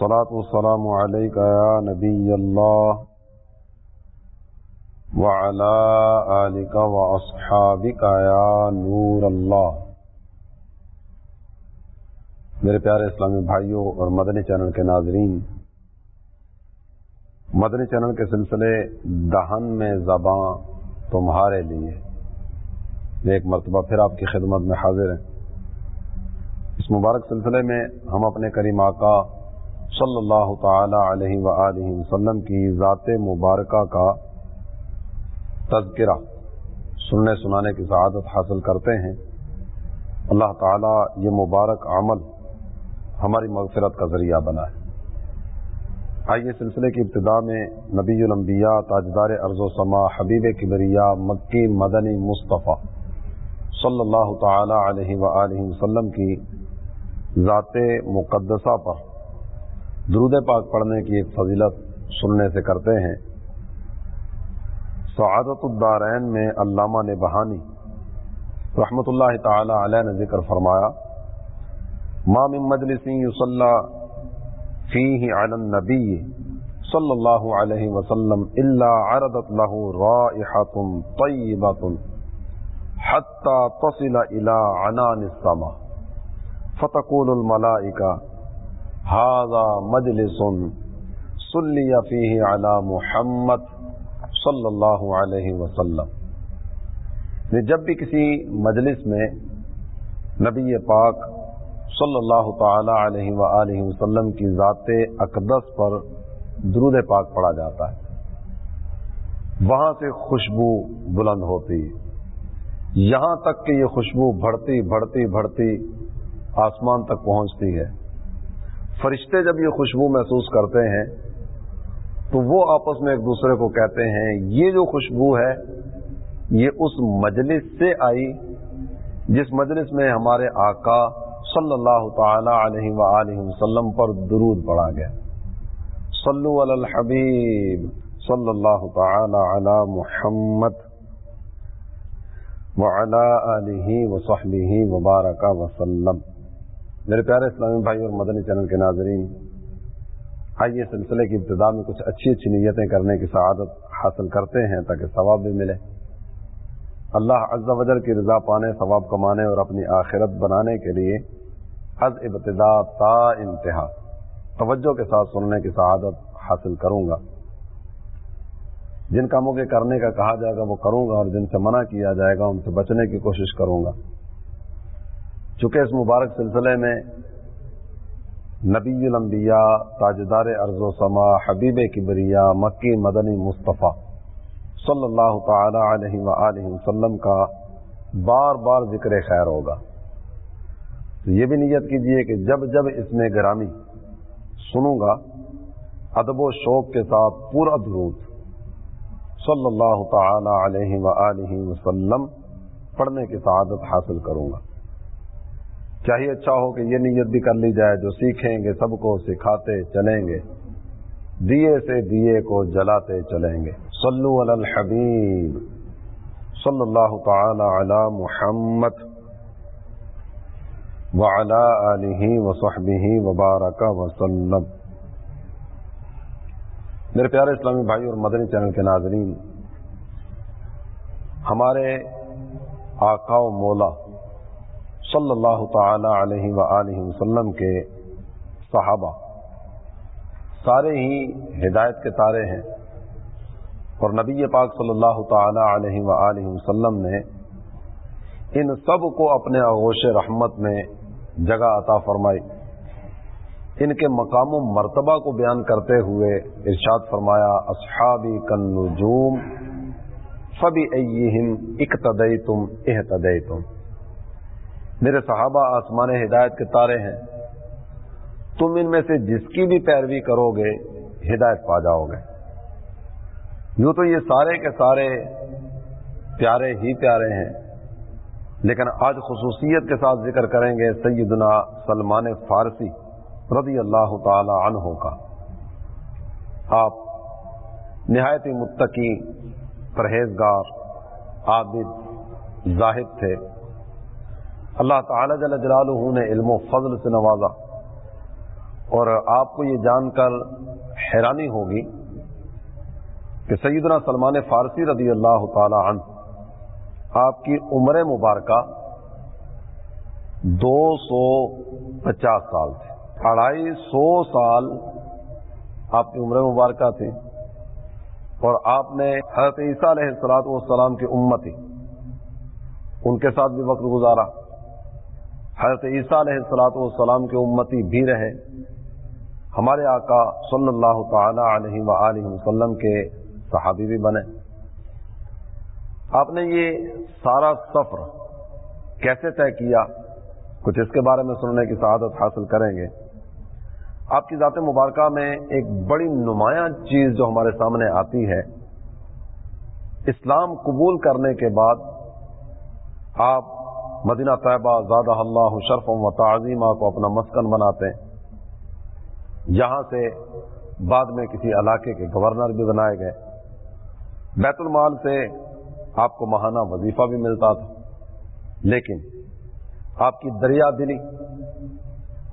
الصلاة والسلام عليك يا نبي الله وعلى آلك وأصحابك يا نور الله. میرے پیارے اسلامی بھائیوں اور مدنی چینل کے ناظرین، مدنی چینل کے سلسلے دہن میں زباں تمہارے لیے۔ ایک مرتبہ پھر آپ کی خدمت میں حاضر ہیں۔ اس مبارک سلسلے میں ہم اپنے کریم آقا صلی اللہ تعالی علیہ و وسلم کی ذات مبارکہ کا تذکرہ سننے سنانے کی سعادت حاصل کرتے ہیں۔ اللہ تعالی یہ مبارک عمل ہماری مغفرت کا ذریعہ بنا ہے۔ آئیے سلسلے کی ابتدا میں نبی الانبیاء، تاجدار ارض و سما، حبیب کبریا، مکی مدنی مصطفیٰ صلی اللہ تعالی علیہ و وسلم کی ذات مقدسہ پر درود پاک پڑھنے کی ایک فضیلت سننے سے کرتے ہیں۔ سعادت الدارین میں علامہ نے بہانی رحمۃ اللہ تعالی علیہ نے ذکر فرمایا مام مجلس یوسلی فی علی النبی صلی اللہ علیہ وسلم اللہ عردت له رائحة طیبة حتى تصل الى عنان السماء، فتقول الملائكة هذا مجلس صلي فيه على محمد صلی اللہ علیہ وسلم۔ جب بھی کسی مجلس میں نبی پاک صلی اللہ تعالی علیہ وآلہ وسلم کی ذات اقدس پر درود پاک پڑا جاتا ہے۔ وہاں سے خوشبو بلند ہوتی ہے۔ یہاں تک کہ یہ خوشبو بڑھتی بڑھتی بڑھتی آسمان تک پہنچتی ہے۔ فرشتے جب یہ خوشبو محسوس کرتے ہیں، تو وہ آپس میں ایک دوسرے کو کہتے ہیں، یہ جو خوشبو ہے، یہ اس مجلس سے آئی، جس مجلس میں ہمارے آقا صلی اللہ تعالی علیہ وآلہ وسلم پر درود پڑا گیا۔ صلو علی الحبیب صلی اللہ تعالی علی محمد وبارک وسلم۔ میرے پیارے اسلامی بھائی اور مدنی چینل کے ناظرین، آئیے سلسلے کی ابتدا میں کچھ اچھی اچھی نیتیں کرنے کی سعادت حاصل کرتے ہیں تاکہ ثواب بھی ملے۔ اللہ عز و جل کی رضا پانے، ثواب کمانے اور اپنی آخرت بنانے کے لیے از ابتدا تا انتہا توجہ کے ساتھ سننے کی سعادت حاصل کروں گا۔ جن کاموں کے کرنے کا کہا جائے گا وہ کروں گا اور جن سے منع کیا جائے گا ان سے بچنے کی کوشش کروں گا۔ چونکہ اس مبارک سلسلے میں نبی الانبیاء، تاجدار ارض و سما، حبیب کبریا، مکی مدنی مصطفیٰ صلی اللہ تعالی علیہ وآلہ وسلم کا بار بار ذکر خیر ہوگا۔ تو یہ بھی نیت کیجیے کہ جب جب اس میں گرامی سنوں گا، ادب و شوق کے ساتھ پورا درود صلی اللہ تعالی علیہ وآلہ وسلم پڑھنے کی سعادت حاصل کروں گا۔ چاہیے اچھا ہو کہ یہ نیت بھی کر لی جائے جو سیکھیں گے سب کو، سکھاتے چلیں گے۔ دیے سے دیے کو جلاتے چلیں گے۔ صلو علی الحبیب۔ صلی اللہ تعالی علی محمد وعلی آلہ وصحبہ وبارک وسلم۔ میرے پیارے اسلامی بھائی اور مدنی چینل کے ناظرین، ہمارے آقا و مولا صلی اللہ تعالی علیہ و وسلم کے صحابہ سارے ہی ہدایت کے تارے ہیں اور نبی پاک صلی اللہ تعالی علیہ و وسلم نے ان سب کو اپنے آغوش رحمت میں جگہ عطا فرمائی۔ ان کے مقام و مرتبہ کو بیان کرتے ہوئے ارشاد فرمایا، اصحابی کن نجوم فبی اقتدئی تم احتدئی تم میرے صحابہ آسمان ہدایت کے تارے ہیں۔ تم ان میں سے جس کی بھی پیروی کرو گے، ہدایت پا جاؤ گے۔ یوں تو یہ سارے کے سارے پیارے ہی پیارے ہیں، لیکن آج خصوصیت کے ساتھ ذکر کریں گے سیدنا سلمان فارسی رضی اللہ تعالی عنہ کا۔ آپ نہایت متقی پرہیزگار، عابد، زاہد تھے۔ اللہ تعالی جل جلالہ نے علم و فضل سے نوازا اور آپ کو یہ جان کر حیرانی ہوگی کہ سیدنا سلمان فارسی رضی اللہ تعالی عنہ آپ کی عمر مبارکہ دو سو پچاس سال تھی اڑائی سو سال آپ کی عمر مبارکہ تھی اور آپ نے حضرت عیسیٰ علیہ السلاط والسلام کی امت ان کے ساتھ بھی وقت گزارا۔ حضرت عیسیٰ علیہ السلاط والسلام کے امتی بھی رہے۔ ہمارے آقا صلی اللہ تعالی علیہ وآلہ وسلم کے صحابی بھی بنے۔ آپ نے یہ سارا سفر کیسے طے کیا؟ کچھ اس کے بارے میں سننے کی سعادت حاصل کریں گے۔ آپ کی ذات مبارکہ میں ایک بڑی نمایاں چیز جو ہمارے سامنے آتی ہے۔ اسلام قبول کرنے کے بعد آپ مدینہ طیبہ زادہ اللہ شرف و تعظیمہ کو اپنا مسکن بناتے ہیں۔ یہاں سے بعد میں کسی علاقے کے گورنر بھی بنائے گئے۔ بیت المال سے آپ کو ماہانہ وظیفہ بھی ملتا تھا۔ لیکن آپ کی دریا دلی،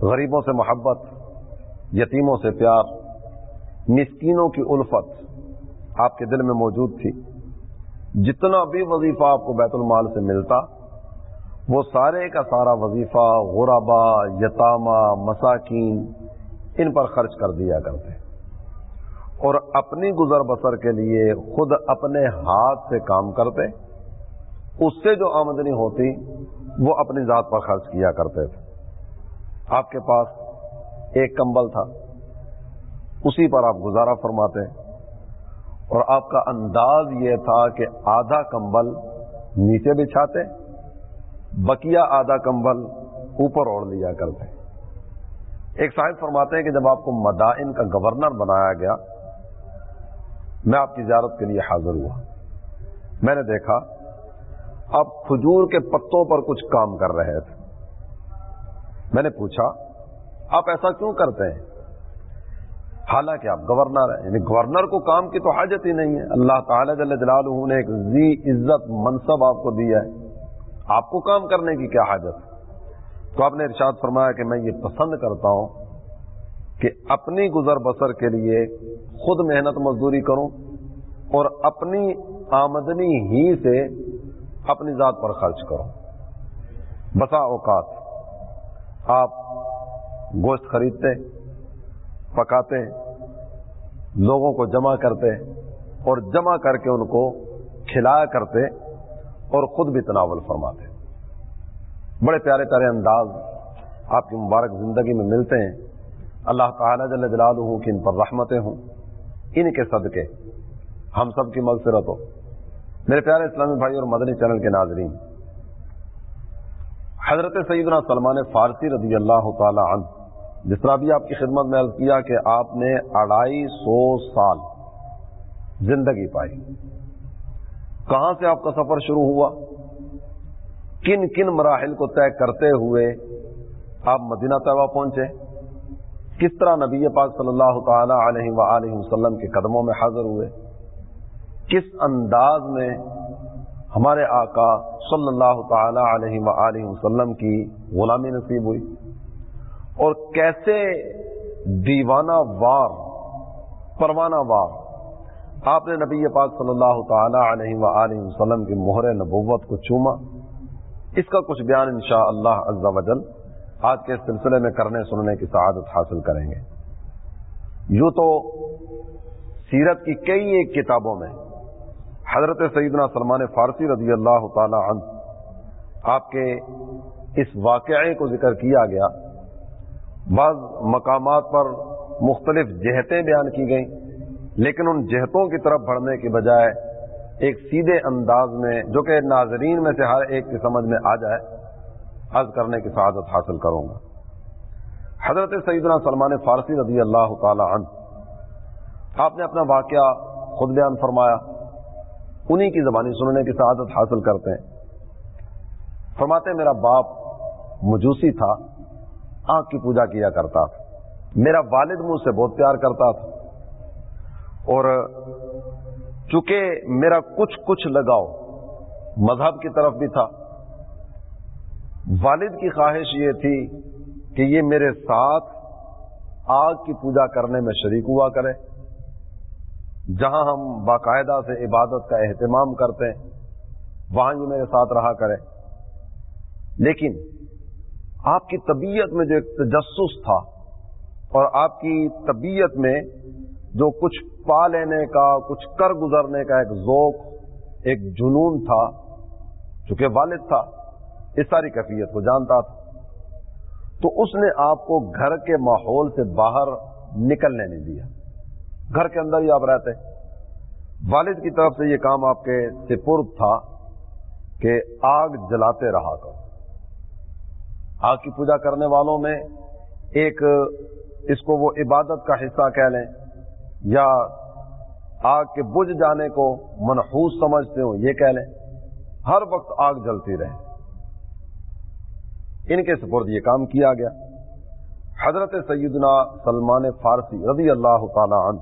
غریبوں سے محبت، یتیموں سے پیار، مسکینوں کی الفت آپ کے دل میں موجود تھی۔ جتنا بھی وظیفہ آپ کو بیت المال سے ملتا وہ سارے کا سارا وظیفہ، غربا، یتامہ، مساکین، ان پر خرچ کر دیا کرتے اور اپنی گزر بسر کے لیے خود اپنے ہاتھ سے کام کرتے، اس سے جو آمدنی ہوتی، وہ اپنی ذات پر خرچ کیا کرتے تھے۔ آپ کے پاس ایک کمبل تھا، اسی پر آپ گزارا فرماتے اور آپ کا انداز یہ تھا کہ آدھا کمبل نیچے بچھاتے بکیا آدھا کمبل اوپر اوڑھ لیا کرتے ایک صاحب فرماتے ہیں کہ جب آپ کو مدائن کا گورنر بنایا گیا، میں آپ کی زیارت کے لیے حاضر ہوا۔ میں نے دیکھا، آپ کھجور کے پتوں پر کچھ کام کر رہے تھے۔ میں نے پوچھا، آپ ایسا کیوں کرتے ہیں؟ حالانکہ آپ گورنر ہیں یعنی گورنر کو کام کی تو حاجت ہی نہیں ہے۔ اللہ تعالی جل جلالہ نے ایک زی عزت منصب آپ کو دیا ہے۔ آپ کو کام کرنے کی کیا حاجت تو آپ نے ارشاد فرمایا کہ میں یہ پسند کرتا ہوں کہ اپنی گزر بسر کے لیے خود محنت مزدوری کروں اور اپنی آمدنی ہی سے اپنی ذات پر خرچ کروں۔ بسا اوقات آپ گوشت خریدتے، پکاتے، لوگوں کو جمع کرتے اور جمع کر کے ان کو کھلایا کرتے اور خود بھی تناول فرماتے بڑے پیارے پیارے انداز آپ کی مبارک زندگی میں ملتے ہیں۔ اللہ تعالیٰ جل جلالہ کی ان پر رحمتیں ہوں۔ ان کے صدقے، ہم سب کی مغفرت ہو میرے پیارے اسلامی بھائی اور مدنی چینل کے ناظرین، حضرت سیدنا سلمان فارسی رضی اللہ تعالی عنہ، جس طرح بھی آپ کی خدمت میں عرض کیا کہ آپ نے اڑائی سو سال زندگی پائی۔ کہاں سے آپ کا سفر شروع ہوا؟ کن کن مراحل کو طے کرتے ہوئے آپ مدینہ طیبہ پہنچے؟ کس طرح نبی پاک صلی اللہ تعالی علیہ وآلہ وسلم کے قدموں میں حاضر ہوئے؟ کس انداز میں ہمارے آقا صلی اللہ تعالی علیہ وآلہ وسلم کی غلامی نصیب ہوئی؟ اور کیسے دیوانہ وار، پروانہ وار آپ نے نبی پاک صلی اللہ تعالی علیہ وآلہ وسلم کی مہر نبوت کو چوما، اس کا کچھ بیان انشاءاللہ عز و جل آج کے اس سلسلے میں کرنے سننے کی سعادت حاصل کریں گے۔ یوں تو سیرت کی کئی ایک کتابوں میں حضرت سیدنا سلمان فارسی رضی اللہ تعالی عنہ آپ کے اس واقعے کو ذکر کیا گیا۔ بعض مقامات پر مختلف جہتیں بیان کی گئیں۔ لیکن ان جہتوں کی طرف بڑھنے کی بجائے ایک سیدھے انداز میں، جو کہ ناظرین میں سے ہر ایک کی سمجھ میں آ جائے حض کرنے کی سعادت حاصل کروں گا۔ حضرت سیدنا سلمان فارسی رضی اللہ تعالی عنہ، آپ نے اپنا واقعہ خود بیان فرمایا۔ انہی کی زبانی سننے کی سعادت حاصل کرتے ہیں۔ فرماتے ہیں، میرا باپ مجوسی تھا، آنکھ کی پوجا کیا کرتا تھا۔ میرا والد مجھ سے بہت پیار کرتا تھا۔ اور چونکہ میرا کچھ کچھ لگاؤ مذہب کی طرف بھی تھا، والد کی خواہش یہ تھی کہ یہ میرے ساتھ آگ کی پوجا کرنے میں شریک ہوا کرے، جہاں ہم باقاعدہ سے عبادت کا اہتمام کرتے ہیں، وہاں یہ میرے ساتھ رہا کرے۔ لیکن آپ کی طبیعت میں جو ایک تجسس تھا اور آپ کی طبیعت میں جو کچھ پا لینے کا، کچھ کر گزرنے کا ایک ذوق، ایک جنون تھا، چونکہ والد تھا، اس ساری کیفیت کو جانتا تھا۔ تو اس نے آپ کو گھر کے ماحول سے باہر نکلنے نہیں دیا۔ گھر کے اندر ہی آپ رہتے۔ والد کی طرف سے یہ کام آپ کے سپرد تھا کہ آگ جلاتے رہا کر آگ کی پوجا کرنے والوں میں ایک اس کو وہ عبادت کا حصہ کہہ لیں۔ یا آگ کے بجھ جانے کو منحوس سمجھتے ہو، یہ کہہ لیں، ہر وقت آگ جلتی رہے۔ ان کے سپرد یہ کام کیا گیا۔ حضرت سیدنا سلمان فارسی رضی اللہ تعالی عنہ،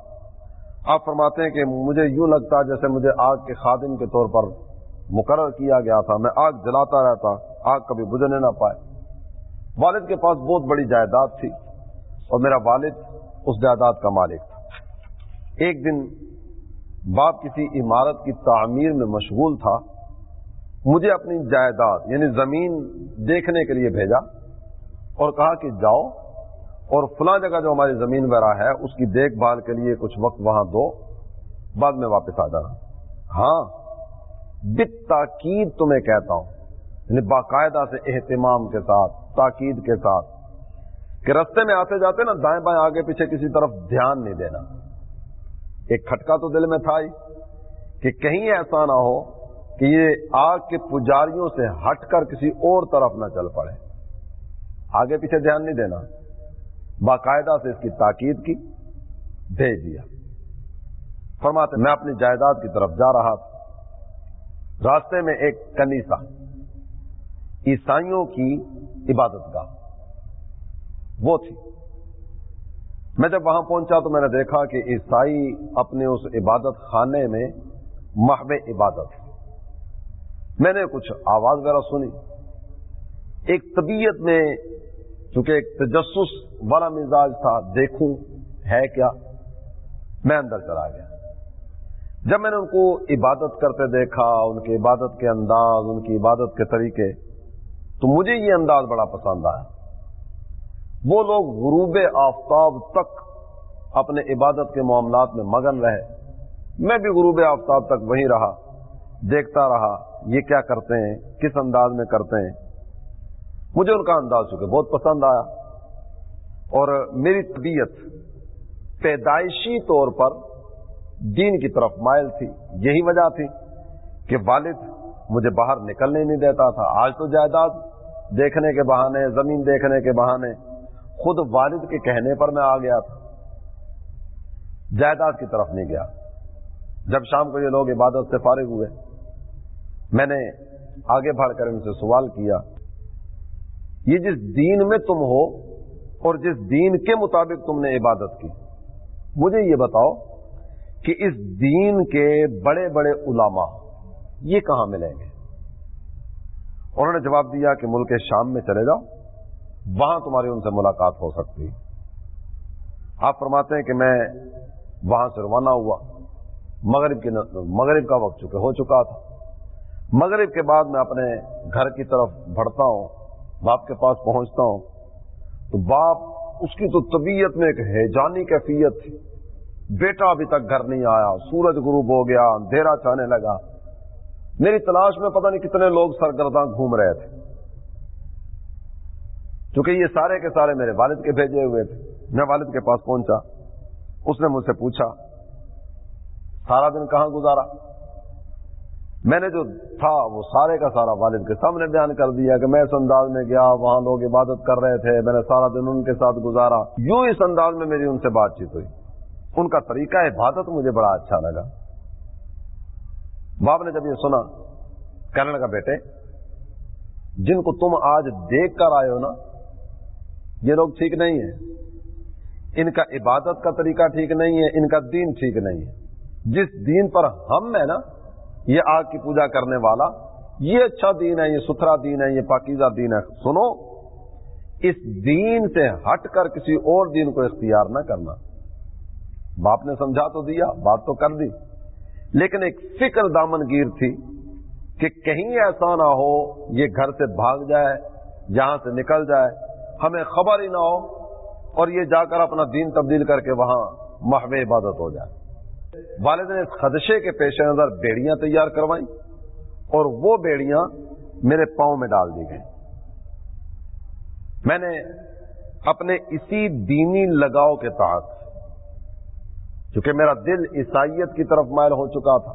آپ فرماتے ہیں کہ مجھے یوں لگتا جیسے مجھے آگ کے خادم کے طور پر مقرر کیا گیا تھا۔ میں آگ جلاتا رہتا، آگ کبھی بجھنے نہ پائے۔ والد کے پاس بہت بڑی جائیداد تھی اور میرا والد اس جائیداد کا مالک تھا۔ ایک دن باپ کسی عمارت کی تعمیر میں مشغول تھا، مجھے اپنی جائیداد یعنی زمین دیکھنے کے لیے بھیجا اور کہا کہ جاؤ اور فلاں جگہ جو ہماری زمین وغیرہ ہے، اس کی دیکھ بھال کے لیے کچھ وقت وہاں دو، بعد میں واپس آ جانا۔ ہاں بت تاکید تمہیں کہتا ہوں یعنی باقاعدہ سے اہتمام کے ساتھ، تاکید کے ساتھ کہ رستے میں آتے جاتے نا، دائیں بائیں آگے پیچھے کسی طرف دھیان نہیں دینا۔ ایک کھٹکا تو دل میں تھا ہی کہ کہیں ایسا نہ ہو کہ یہ آگ کے پجاریوں سے ہٹ کر کسی اور طرف نہ چل پڑے۔ آگے پیچھے دھیان نہیں دینا۔ باقاعدہ سے اس کی تاکید کی، بھیج دیا۔ فرماتے، میں اپنی جائیداد کی طرف جا رہا تھا۔ راستے میں ایک کنیسا عیسائیوں کی عبادت گاہ وہ تھی۔ میں جب وہاں پہنچا تو میں نے دیکھا کہ عیسائی اپنے اس عبادت خانے میں محب عبادت۔ میں نے کچھ آواز وغیرہ سنی۔ ایک طبیعت میں چونکہ ایک تجسس والا مزاج تھا، دیکھوں ہے کیا؟ میں اندر چلا گیا۔ جب میں نے ان کو عبادت کرتے دیکھا، ان کی عبادت کے انداز، ان کی عبادت کے طریقے، تو مجھے یہ انداز بڑا پسند آیا۔ وہ لوگ غروب آفتاب تک اپنے عبادت کے معاملات میں مگن رہے۔ میں بھی غروب آفتاب تک وہیں رہا، دیکھتا رہا، یہ کیا کرتے ہیں، کس انداز میں کرتے ہیں۔ مجھے ان کا انداز چکے بہت پسند آیا۔ اور میری طبیعت پیدائشی طور پر دین کی طرف مائل تھی، یہی وجہ تھی کہ والد مجھے باہر نکلنے نہیں دیتا تھا۔ آج تو جائیداد دیکھنے کے بہانے، زمین دیکھنے کے بہانے خود والد کے کہنے پر میں آ گیا تھا۔ جائیداد کی طرف نہیں گیا۔ جب شام کو یہ لوگ عبادت سے فارغ ہوئے۔ میں نے آگے بڑھ کر ان سے سوال کیا، یہ جس دین میں تم ہو اور جس دین کے مطابق تم نے عبادت کی، مجھے یہ بتاؤ کہ اس دین کے بڑے بڑے علماء یہ کہاں ملیں گے؟ انہوں نے جواب دیا کہ ملک شام میں چلے جاؤ۔ وہاں تمہاری ان سے ملاقات ہو سکتی۔ آپ فرماتے ہیں کہ میں وہاں سے روانہ ہوا۔ مغرب کی مغرب کا وقت چکے ہو چکا تھا۔ مغرب کے بعد میں اپنے گھر کی طرف بڑھتا ہوں، باپ کے پاس پہنچتا ہوں۔ تو باپ اس کی تو طبیعت میں ایک حیجانی کیفیت تھی۔ بیٹا ابھی تک گھر نہیں آیا، سورج غروب ہو گیا، اندھیرا چاہنے لگا۔ میری تلاش میں پتہ نہیں کتنے لوگ سرگرداں گھوم رہے تھے۔ کیونکہ یہ سارے کے سارے میرے والد کے بھیجے ہوئے تھے۔ میں والد کے پاس پہنچا۔ اس نے مجھ سے پوچھا، سارا دن کہاں گزارا؟ میں نے جو تھا وہ سارے کا سارا والد کے سامنے بیان کر دیا کہ میں اس انداز میں گیا، وہاں لوگ عبادت کر رہے تھے، میں نے سارا دن ان کے ساتھ گزارا۔ یوں اس انداز میں میری ان سے بات چیت ہوئی۔ ان کا طریقہ عبادت مجھے بڑا اچھا لگا۔ باپ نے جب یہ سنا، کہنے لگا، بیٹے، جن کو تم آج دیکھ کر آئے ہو نا یہ لوگ ٹھیک نہیں ہیں۔ ان کا عبادت کا طریقہ ٹھیک نہیں ہے، ان کا دین ٹھیک نہیں ہے۔ جس دین پر ہم ہے نا، یہ آگ کی پوجا کرنے والا، یہ اچھا دین ہے، یہ ستھرا دین ہے، یہ پاکیزہ دین ہے۔ سنو، اس دین سے ہٹ کر کسی اور دین کو اختیار نہ کرنا۔ باپ نے سمجھا تو دیا، بات تو کر دی۔ لیکن ایک فکر دامن گیر تھی کہ کہیں ایسا نہ ہو، یہ گھر سے بھاگ جائے، جہاں سے نکل جائے ہمیں خبر ہی نہ ہو اور یہ جا کر اپنا دین تبدیل کر کے وہاں محو عبادت ہو جائے۔ والد نے اس خدشے کے پیش نظر بیڑیاں تیار کروائیں اور وہ بیڑیاں میرے پاؤں میں ڈال دی گئی میں نے اپنے اسی دینی لگاؤ کے تحت، چونکہ میرا دل عیسائیت کی طرف مائل ہو چکا تھا،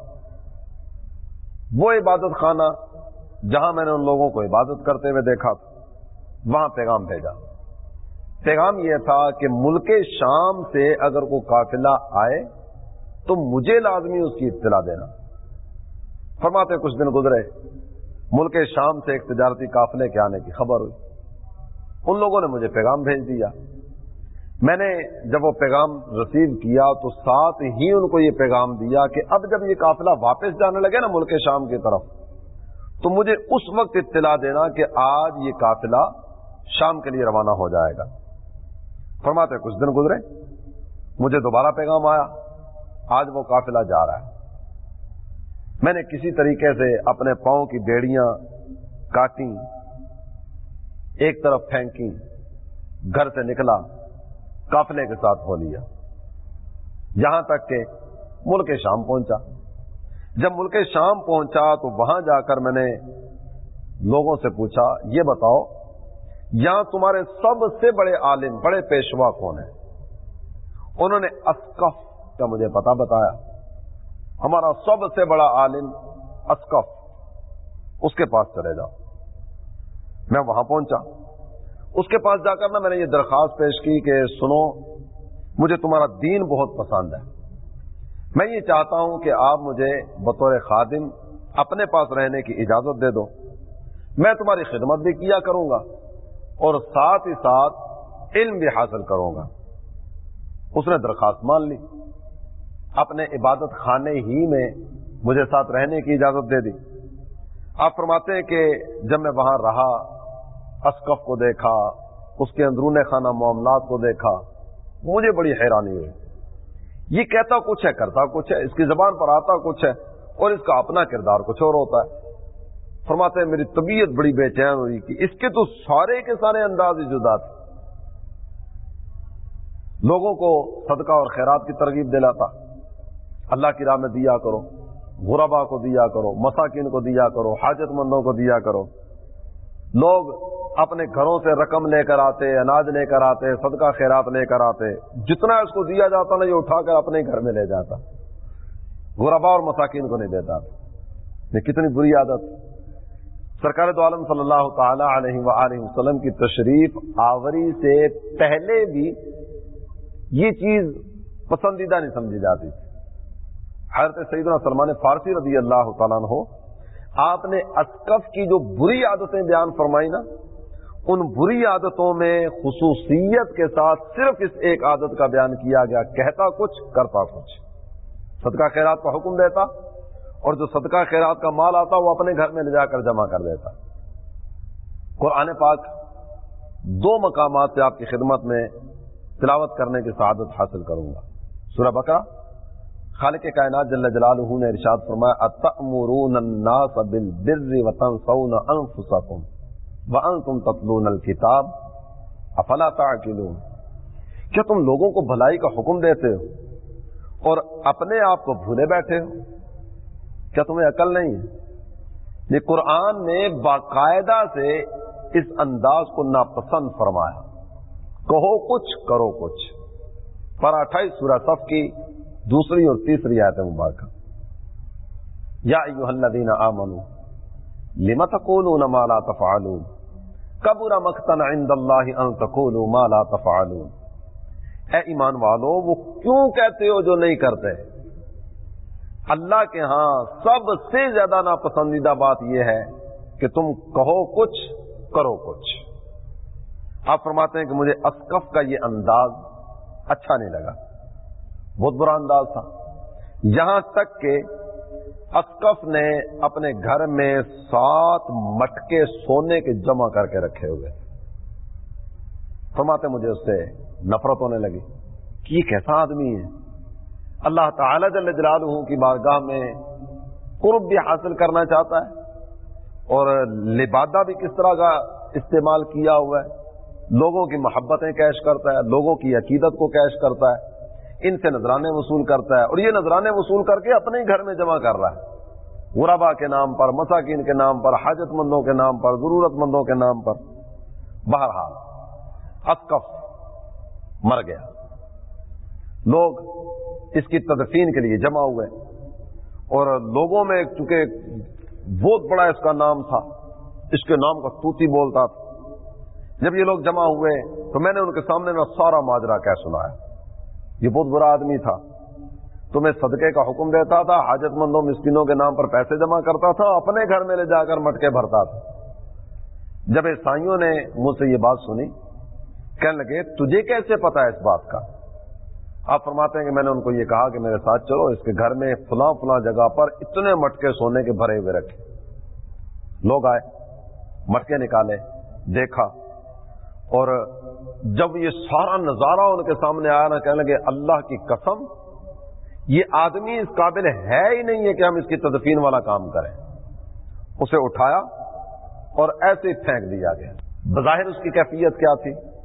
وہ عبادت خانہ جہاں میں نے ان لوگوں کو عبادت کرتے ہوئے دیکھا تھا۔ وہاں پیغام بھیجا۔ پیغام یہ تھا کہ ملک شام سے اگر کوئی قافلہ آئے تو مجھے لازمی اس کی اطلاع دینا۔ فرماتے کچھ دن گزرے، ملک شام سے ایک تجارتی قافلے کے آنے کی خبر ہوئی۔ ان لوگوں نے مجھے پیغام بھیج دیا۔ میں نے جب وہ پیغام رسیو کیا تو ساتھ ہی ان کو یہ پیغام دیا کہ اب جب یہ قافلہ واپس جانے لگے نا ملک شام کی طرف، تو مجھے اس وقت اطلاع دینا کہ آج یہ قافلہ شام کے لیے روانہ ہو جائے گا۔ فرماتے کچھ دن گزرے، مجھے دوبارہ پیغام آیا، آج وہ قافلہ جا رہا ہے۔ میں نے کسی طریقے سے اپنے پاؤں کی بیڑیاں کاٹی ایک طرف پھینکی گھر سے نکلا، قافلے کے ساتھ ہو لیا۔ یہاں تک کہ ملک شام پہنچا۔ جب ملک شام پہنچا تو وہاں جا کر میں نے لوگوں سے پوچھا، یہ بتاؤ یہاں تمہارے سب سے بڑے عالم، بڑے پیشوا کون ہیں؟ انہوں نے اسکف کا مجھے پتا بتایا۔ ہمارا سب سے بڑا عالم اسکف اس کے پاس چلے جاؤ۔ میں وہاں پہنچا۔ اس کے پاس جا کر نا میں نے یہ درخواست پیش کی کہ سنو، مجھے تمہارا دین بہت پسند ہے۔ میں یہ چاہتا ہوں کہ آپ مجھے بطور خادم اپنے پاس رہنے کی اجازت دے دو۔ میں تمہاری خدمت بھی کیا کروں گا۔ اور ساتھ ہی ساتھ علم بھی حاصل کروں گا۔ اس نے درخواست مان لی۔ اپنے عبادت خانے ہی میں مجھے ساتھ رہنے کی اجازت دے دی۔ آپ فرماتے ہیں کہ جب میں وہاں رہا اسکف کو دیکھا، اس کے اندرون خانہ معاملات کو دیکھا، مجھے بڑی حیرانی ہوئی۔ یہ کہتا کچھ ہے، کرتا کچھ ہے، اس کی زبان پر آتا کچھ ہے اور اس کا اپنا کردار کچھ اور ہوتا ہے۔ فرماتے ہیں، میری طبیعت بڑی بے چین ہوئی کہ اس کے تو سارے کے سارے انداز ہی جدا تھے۔ لوگوں کو صدقہ اور خیرات کی ترغیب دلاتا۔ اللہ کی راہ میں دیا کرو غربا کو دیا کرو، مساکین کو دیا کرو، حاجت مندوں کو دیا کرو۔ لوگ اپنے گھروں سے رقم لے کر آتے، اناج لے کر آتے، صدقہ خیرات لے کر آتے۔ جتنا اس کو دیا جاتا نا، یہ اٹھا کر اپنے گھر میں لے جاتا۔ غربا اور مساکین کو نہیں دیتا۔ یہ کتنی بری عادت۔ سرکار دو عالم صلی اللہ تعالی علیہ وآلہ وسلم کی تشریف آوری سے پہلے بھی یہ چیز پسندیدہ نہیں سمجھی جاتی تھی۔ حضرت سیدنا سلمان فارسی رضی اللہ تعالیٰ ہو آپ نے اسکف کی جو بری عادتیں بیان فرمائی نا، ان بری عادتوں میں خصوصیت کے ساتھ صرف اس ایک عادت کا بیان کیا گیا، کہتا کچھ، کرتا کچھ۔ صدقہ خیرات کا حکم دیتا اور جو صدقہ خیرات کا مال آتا وہ اپنے گھر میں لے جا کر جمع کر دیتا۔ قرآن پاک دو مقامات سے آپ کی خدمت میں تلاوت کرنے کی سعادت حاصل کروں گا۔ سورہ بکرا خالق کائنات جل جلالہ نے ارشاد فرمایا، اتأمرون الناس بالبر وتنسون انفسکم وانتم تتلون الكتاب افلا تعقلون کیا تم لوگوں کو بھلائی کا حکم دیتے ہو اور اپنے آپ کو بھولے بیٹھے ہو؟ کیا تمہیں عقل نہیں؟ ہے یہ قرآن نے باقاعدہ سے اس انداز کو ناپسند فرمایا۔ کہو کچھ، کرو کچھ۔ پر اٹھائیس سورہ صف کی دوسری اور تیسری آیت مبارکہ۔ یا ایوہ الذین آمنوا، لم تقولون ما لا تفعلون؟ کبر مقتن عند اللہ ان تقولوا ما لا تفعلون۔ اے ایمان والو، وہ کیوں کہتے ہو جو نہیں کرتے؟ اللہ کے ہاں سب سے زیادہ ناپسندیدہ بات یہ ہے کہ تم کہو کچھ، کرو کچھ۔ آپ فرماتے ہیں کہ مجھے اسکف کا یہ انداز اچھا نہیں لگا۔ بہت برا انداز تھا۔ یہاں تک کہ اسکف نے اپنے گھر میں سات مٹکے سونے کے جمع کر کے رکھے ہوئے۔ فرماتے مجھے اس سے نفرت ہونے لگی۔ کہ یہ کیسا آدمی ہے؟ اللہ تعالی جل جلالہ کی بارگاہ میں قرب بھی حاصل کرنا چاہتا ہے اور لبادہ بھی کس طرح کا استعمال کیا ہوا ہے، لوگوں کی محبتیں کیش کرتا ہے، لوگوں کی عقیدت کو کیش کرتا ہے، ان سے نذرانے وصول کرتا ہے، اور یہ نذرانے وصول کر کے اپنے ہی گھر میں جمع کر رہا ہے۔ غربا کے نام پر، مساکین کے نام پر، حاجت مندوں کے نام پر، ضرورت مندوں کے نام پر۔ بہرحال اسکف مر گیا۔ لوگ اس کی تدفین کے لیے جمع ہوئے اور لوگوں میں چونکہ بہت بڑا اس کا نام تھا، اس کے نام کا توتی بولتا تھا۔ جب یہ لوگ جمع ہوئے تو میں نے ان کے سامنے میں سارا ماجرا کہہ سنایا۔ یہ بہت برا آدمی تھا۔ تمہیں صدقے کا حکم دیتا تھا حاجت مندوں مسکینوں کے نام پر پیسے جمع کرتا تھا، اپنے گھر میں لے جا کر مٹکے بھرتا تھا۔ جب عیسائیوں نے مجھ سے یہ بات سنی، کہنے لگے، تجھے کیسے پتا ہے اس بات کا؟ آپ فرماتے ہیں کہ میں نے ان کو یہ کہا کہ میرے ساتھ چلو، اس کے گھر میں فلاں فلاں جگہ پر اتنے مٹکے سونے کے بھرے ہوئے رکھے۔ لوگ آئے، مٹکے نکالے، دیکھا۔ اور جب یہ سارا نظارہ ان کے سامنے آیا نا، کہنے لگے، اللہ کی قسم، یہ آدمی اس قابل ہے ہی نہیں ہے کہ ہم اس کی تدفین والا کام کریں۔ اسے اٹھایا اور ایسے ہی پھینک دیا گیا۔ بظاہر اس کی کیفیت کیا تھی؟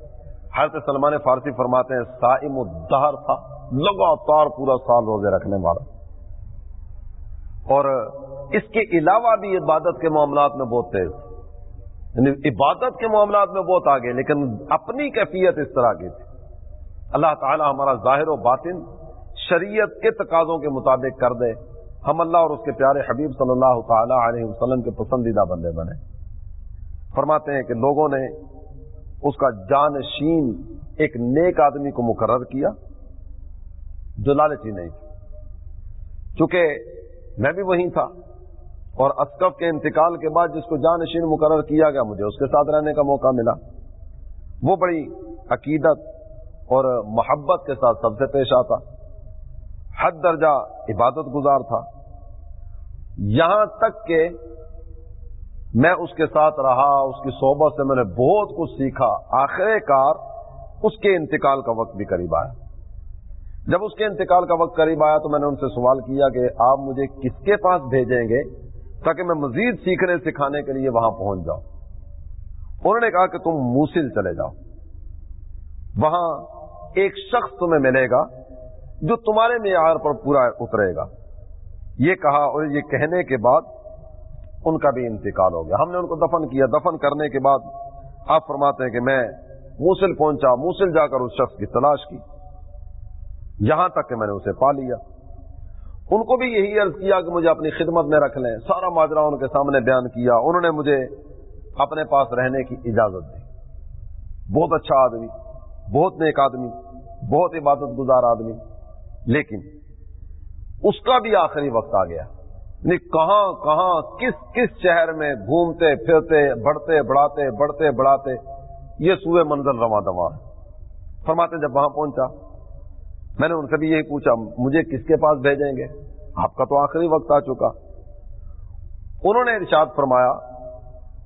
حضرت سلمان فارسی فرماتے ہیں، سائم الدہر تھا، لگاتار پورا سال روزے رکھنے والا۔ اور اس کے علاوہ بھی عبادت کے معاملات میں بہت تیز۔ یعنی عبادت کے معاملات میں بہت آگے، لیکن اپنی کیفیت اس طرح کی تھی۔ اللہ تعالی ہمارا ظاہر و باطن شریعت کے تقاضوں کے مطابق کر دے۔ ہم اللہ اور اس کے پیارے حبیب صلی اللہ تعالی علیہ وسلم کے پسندیدہ بندے بنے۔ فرماتے ہیں کہ لوگوں نے اس کا جانشین ایک نیک آدمی کو مقرر کیا جو لالچی نہیں چونکہ میں بھی وہیں تھا اور اسکف کے انتقال کے بعد جس کو جانشین مقرر کیا گیا، مجھے اس کے ساتھ رہنے کا موقع ملا۔ وہ بڑی عقیدت اور محبت کے ساتھ سب سے پیش آتا۔ حد درجہ عبادت گزار تھا۔ یہاں تک کہ میں اس کے ساتھ رہا، اس کی صحبت سے میں نے بہت کچھ سیکھا۔ آخر کار اس کے انتقال کا وقت بھی قریب آیا۔ جب اس کے انتقال کا وقت قریب آیا تو میں نے ان سے سوال کیا کہ آپ مجھے کس کے پاس بھیجیں گے تاکہ میں مزید سیکھنے، سکھانے کے لیے وہاں پہنچ جاؤں۔ انہوں نے کہا کہ تم موسل چلے جاؤ۔ وہاں ایک شخص تمہیں ملے گا جو تمہارے معیار پر پورا اترے گا۔ یہ کہا اور یہ کہنے کے بعد ان کا بھی انتقال ہو گیا۔ ہم نے ان کو دفن کیا۔ دفن کرنے کے بعد آپ فرماتے ہیں کہ میں موسل پہنچا۔ موسل جا کر اس شخص کی تلاش کی۔ یہاں تک کہ میں نے اسے پا لیا۔ ان کو بھی یہی عرض کیا کہ مجھے اپنی خدمت میں رکھ لیں۔ سارا ماجرا ان کے سامنے بیان کیا۔ انہوں نے مجھے اپنے پاس رہنے کی اجازت دی۔ بہت اچھا آدمی، بہت نیک آدمی، بہت عبادت گزار آدمی۔ لیکن اس کا بھی آخری وقت آ گیا۔ کہاں کہاں، کس کس شہر میں گھومتے، پھرتے، بڑھتے، بڑھاتے بڑھتے، بڑھاتے، یہ سوئے منزل رواں دواں فرماتے جب وہاں پہنچا، میں نے ان سے بھی یہی پوچھا، مجھے کس کے پاس بھیجیں گے؟ آپ کا تو آخری وقت آ چکا۔ انہوں نے ارشاد فرمایا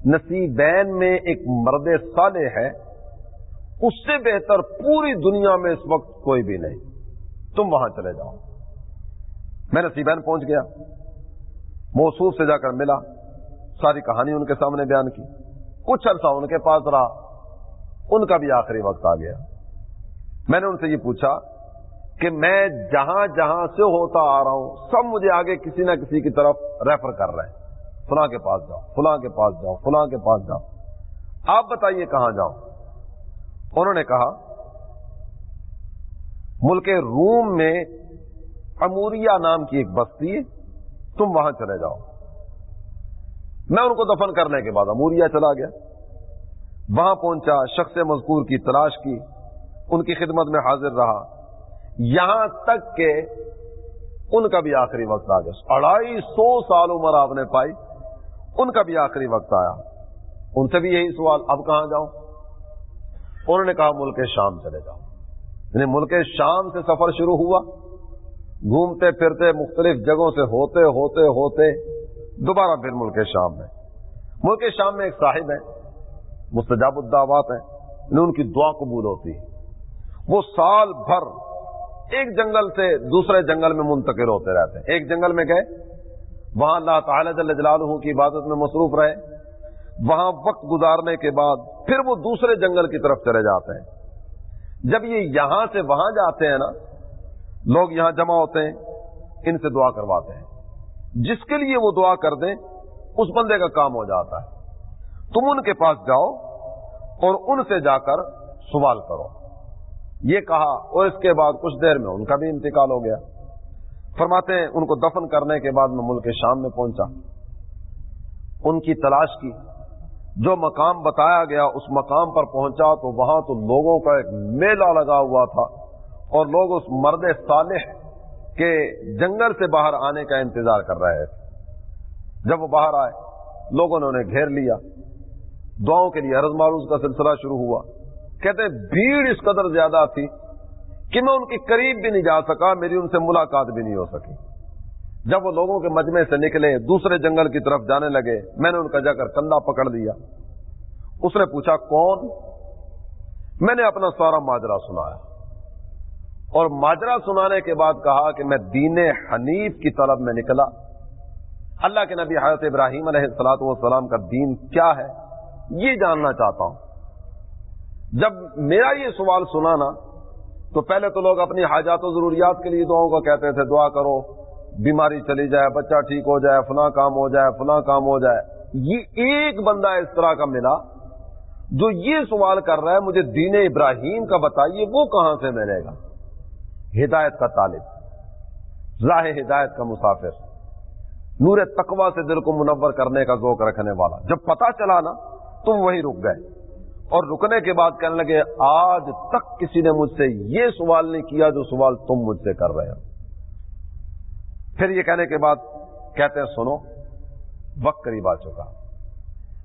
نصیبین میں ایک مرد صالح ہے، اس سے بہتر پوری دنیا میں اس وقت کوئی بھی نہیں۔ تم وہاں چلے جاؤ۔ میں نصیبین پہنچ گیا۔ موصوف سے جا کر ملا۔ ساری کہانی ان کے سامنے بیان کی۔ کچھ عرصہ ان کے پاس رہا۔ ان کا بھی آخری وقت آ گیا۔ میں نے ان سے یہ پوچھا کہ میں جہاں جہاں سے ہوتا آ رہا ہوں، سب مجھے آگے کسی نہ کسی کی طرف ریفر کر رہے ہیں۔ فلاں کے پاس جاؤ، فلاں کے پاس جاؤ، فلاں کے پاس جاؤ۔ آپ بتائیے کہاں جاؤ انہوں نے کہا، ملک روم میں اموریا نام کی ایک بستی ہے۔ تم وہاں چلے جاؤ۔ میں ان کو دفن کرنے کے بعد اموریا چلا گیا۔ وہاں پہنچا، شخص مذکور کی تلاش کی، ان کی خدمت میں حاضر رہا۔ یہاں تک کہ ان کا بھی آخری وقت آ گیا اڑائی سو سال عمر آپ نے پائی۔ ان کا بھی آخری وقت آیا۔ ان سے بھی یہی سوال، اب کہاں جاؤں؟ انہوں نے کہا، ملک شام چلے جاؤ یعنی ملک شام سے سفر شروع ہوا۔ گھومتے پھرتے مختلف جگہوں سے ہوتے ہوتے ہوتے دوبارہ پھر ملک شام میں۔ ملک شام میں ایک صاحب ہے مستجاب الدعوات ہیں یعنی ان کی دعا قبول ہوتی ہے۔ وہ سال بھر ایک جنگل سے دوسرے جنگل میں منتقل ہوتے رہتے ہیں۔ ایک جنگل میں گئے، وہاں اللہ تعالی جل جلالہ کی عبادت میں مصروف رہے۔ وہاں وقت گزارنے کے بعد پھر وہ دوسرے جنگل کی طرف چلے جاتے ہیں۔ جب یہ یہاں سے وہاں جاتے ہیں نا لوگ یہاں جمع ہوتے ہیں، ان سے دعا کرواتے ہیں۔ جس کے لیے وہ دعا کر دیں، اس بندے کا کام ہو جاتا ہے۔ تم ان کے پاس جاؤ اور ان سے جا کر سوال کرو۔ یہ کہا اور اس کے بعد کچھ دیر میں ان کا بھی انتقال ہو گیا۔ فرماتے ہیں، ان کو دفن کرنے کے بعد میں ملک شام میں پہنچا۔ ان کی تلاش کی۔ جو مقام بتایا گیا، اس مقام پر پہنچا تو وہاں تو لوگوں کا ایک میلہ لگا ہوا تھا۔ اور لوگ اس مرد صالح کے جنگل سے باہر آنے کا انتظار کر رہے تھے۔ جب وہ باہر آئے، لوگوں نے انہیں گھیر لیا۔ دعاؤں کے لیے عرض معروض کا سلسلہ شروع ہوا۔ کہتے بھیڑ اس قدر زیادہ تھی کہ میں ان کے قریب بھی نہیں جا سکا، میری ان سے ملاقات بھی نہیں ہو سکی۔ جب وہ لوگوں کے مجمع سے نکلے، دوسرے جنگل کی طرف جانے لگے، میں نے ان کا جا کر کندھا پکڑ دیا اس نے پوچھا، کون؟ میں نے اپنا سارا ماجرا سنایا۔ اور ماجرا سنانے کے بعد کہا کہ میں دین حنیف کی طلب میں نکلا۔ اللہ کے نبی حضرت ابراہیم علیہ السلاط والسلام کا دین کیا ہے یہ جاننا چاہتا ہوں۔ جب میرا یہ سوال سنانا، تو پہلے تو لوگ اپنی حاجات و ضروریات کے لیے دعاؤں کو کہتے تھے، دعا کرو، بیماری چلی جائے، بچہ ٹھیک ہو جائے، فلاں کام ہو جائے، فلاں کام ہو جائے۔ یہ ایک بندہ اس طرح کا ملا جو یہ سوال کر رہا ہے، مجھے دین ابراہیم کا بتائیے، وہ کہاں سے ملے گا؟ ہدایت کا طالب راہ ہدایت کا مسافر، نور تقوا سے دل کو منور کرنے کا ذوق رکھنے والا۔ جب پتا چلا نا، تم وہی رک گئے۔ اور رکنے کے بعد کہنے لگے، آج تک کسی نے مجھ سے یہ سوال نہیں کیا جو سوال تم مجھ سے کر رہے ہو۔ پھر یہ کہنے کے بعد کہتے ہیں، سنو، وقت قریب آ چکا۔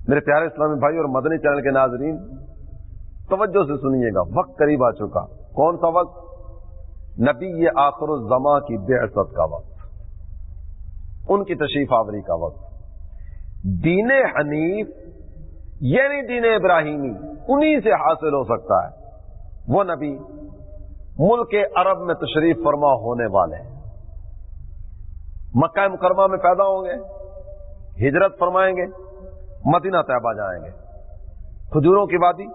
میرے پیارے اسلامی بھائی اور مدنی چینل کے ناظرین، توجہ سے سنیے گا، وقت قریب آ چکا۔ کون سا وقت؟ نبی یہ آخر الزما کی بے کا وقت، ان کی تشریف آوری کا وقت۔ دین حنیف یعنی دین ابراہیمی، انہی سے حاصل ہو سکتا ہے۔ وہ نبی ملک عرب میں تشریف فرما ہونے والے ہیں۔ مکہ مکرمہ میں پیدا ہوں گے، ہجرت فرمائیں گے، مدینہ طیبہ جائیں گے۔ کھجوروں کی وادی،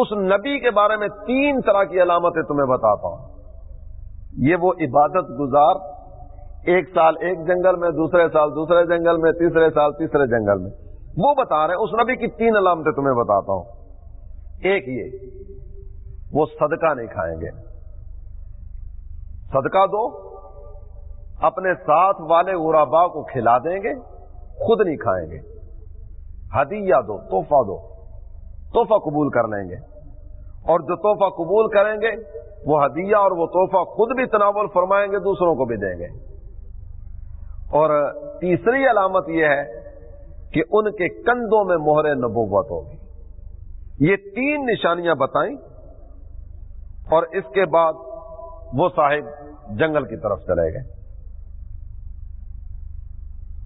اس نبی کے بارے میں تین طرح کی علامتیں تمہیں بتاتا ہوں۔ یہ وہ عبادت گزار، ایک سال ایک جنگل میں، دوسرے سال دوسرے جنگل میں، تیسرے سال تیسرے جنگل میں۔ وہ بتا رہے ہیں، اس نبی کی تین علامتیں تمہیں بتاتا ہوں۔ ایک یہ، وہ صدقہ نہیں کھائیں گے۔ صدقہ دو، اپنے ساتھ والے غرابا کو کھلا دیں گے، خود نہیں کھائیں گے۔ ہدیہ دو توحفہ دو۔ توحفہ قبول کر لیں گے۔ اور جو توحفہ قبول کریں گے، وہ ہدیہ اور وہ توحفہ خود بھی تناول فرمائیں گے، دوسروں کو بھی دیں گے۔ اور تیسری علامت یہ ہے کہ ان کے کندھوں میں مہر نبوت ہوگی۔ یہ تین نشانیاں بتائیں اور اس کے بعد وہ صاحب جنگل کی طرف چلے گئے۔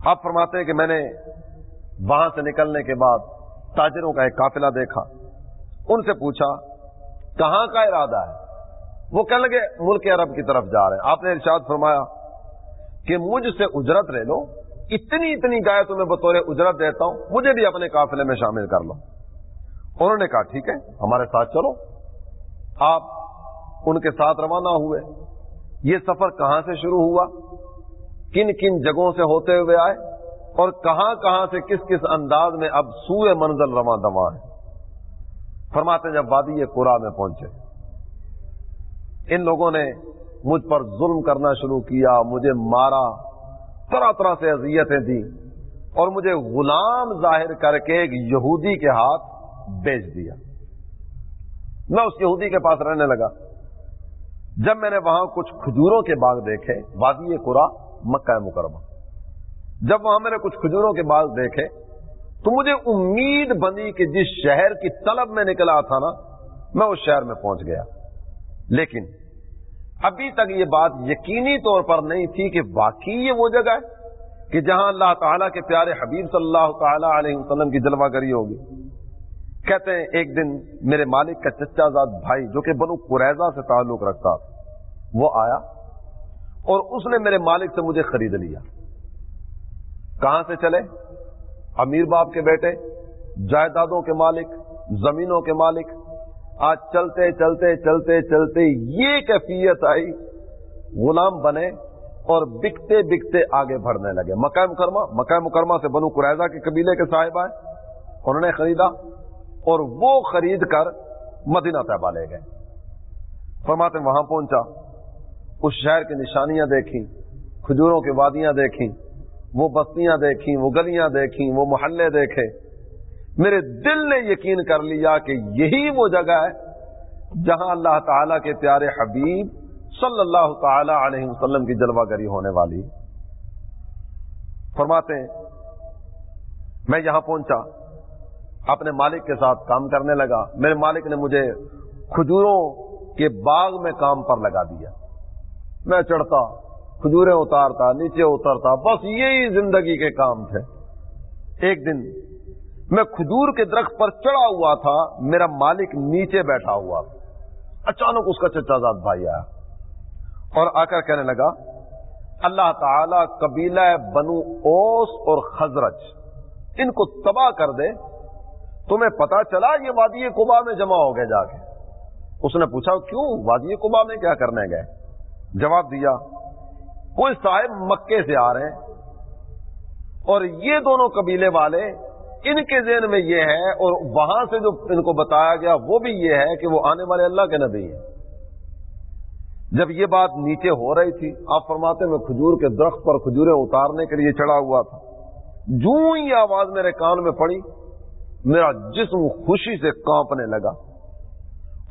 آپ فرماتے ہیں کہ میں نے وہاں سے نکلنے کے بعد تاجروں کا ایک قافلہ دیکھا، ان سے پوچھا کہاں کا ارادہ ہے؟ وہ کہنے لگے، ملک عرب کی طرف جا رہے ہیں۔ آپ نے ارشاد فرمایا کہ مجھ سے اجرت لے لو، اتنی اتنی گائے تمہیں بطور اجرت دیتا ہوں، مجھے بھی اپنے قافلے میں شامل کر لو۔ انہوں نے کہا، ٹھیک ہے، ہمارے ساتھ چلو۔ آپ ان کے ساتھ روانہ ہوئے۔ یہ سفر کہاں سے شروع ہوا؟ کن کن جگہوں سے ہوتے ہوئے آئے؟ اور کہاں کہاں سے کس کس انداز میں اب سوئے منزل رواں دواں ہے؟ فرماتے جب وادی قرا میں پہنچے۔ ان لوگوں نے مجھ پر ظلم کرنا شروع کیا، مجھے مارا، طرح طرح سے اذیتیں دی اور مجھے غلام ظاہر کر کے ایک یہودی کے ہاتھ بیچ دیا۔ میں اس یہودی کے پاس رہنے لگا۔ جب میں نے وہاں کچھ کھجوروں کے باغ دیکھے، وادی قرا مکہ مکرمہ۔ جب وہاں میں نے کچھ کھجوروں کے باغ دیکھے تو مجھے امید بنی کہ جس شہر کی طلب میں نکلا تھا نا، میں اس شہر میں پہنچ گیا۔ لیکن ابھی تک یہ بات یقینی طور پر نہیں تھی کہ واقعی یہ وہ جگہ ہے کہ جہاں اللہ تعالیٰ کے پیارے حبیب صلی اللہ تعالی علیہ وسلم کی جلوہ گری ہوگی۔ کہتے ہیں، ایک دن میرے مالک کا چچا زاد بھائی، جو کہ بنو قریضہ سے تعلق رکھتا تھا، وہ آیا اور اس نے میرے مالک سے مجھے خرید لیا۔ کہاں سے چلے؟ امیر باپ کے بیٹے، جائیدادوں کے مالک، زمینوں کے مالک، آج چلتے چلتے چلتے چلتے یہ کیفیت آئی، غلام بنے اور بکتے بکتے آگے بڑھنے لگے۔ مکہ مکرمہ مکہ مکرمہ سے بنو قریضہ کے قبیلے کے صاحب آئے، انہوں نے خریدا اور وہ خرید کر مدینہ طیبہ لے گئے۔ فرماتے وہاں پہنچا، اس شہر کی نشانیاں دیکھی کھجوروں کی وادیاں دیکھی وہ بستیاں دیکھی وہ گلیاں دیکھی وہ محلے دیکھے میرے دل نے یقین کر لیا کہ یہی وہ جگہ ہے جہاں اللہ تعالی کے پیارے حبیب صلی اللہ تعالی علیہ وسلم کی جلوہ گری ہونے والی۔ فرماتے ہیں، میں یہاں پہنچا، اپنے مالک کے ساتھ کام کرنے لگا۔ میرے مالک نے مجھے کھجوروں کے باغ میں کام پر لگا دیا۔ میں چڑھتا کھجوریں اتارتا، نیچے اترتا، بس یہی زندگی کے کام تھے۔ ایک دن میں کھجور کے درخت پر چڑھا ہوا تھا، میرا مالک نیچے بیٹھا ہوا۔ اچانک اس کا چچا زاد بھائی آیا اور آ کر کہنے لگا، اللہ تعالی قبیلہ بنو اوس اور خزرج، ان کو تباہ کر دے، تمہیں پتا چلا یہ وادی کبا میں جمع ہو گئے جا کے۔ اس نے پوچھا، کیوں وادی کبا میں کیا کرنے گئے؟ جواب دیا کوئی صاحب مکے سے آ رہے ہیں۔ اور یہ دونوں قبیلے والے، ان کے ذہن میں یہ ہے اور وہاں سے جو ان کو بتایا گیا، وہ بھی یہ ہے کہ وہ آنے والے اللہ کے نبی ہیں۔ جب یہ بات نیچے ہو رہی تھی، آپ فرماتے میں کھجور کے درخت پر کھجوریں اتارنے کے لیے چڑھا ہوا تھا۔ جو یہ آواز میرے کان میں پڑی، میرا جسم خوشی سے کانپنے لگا۔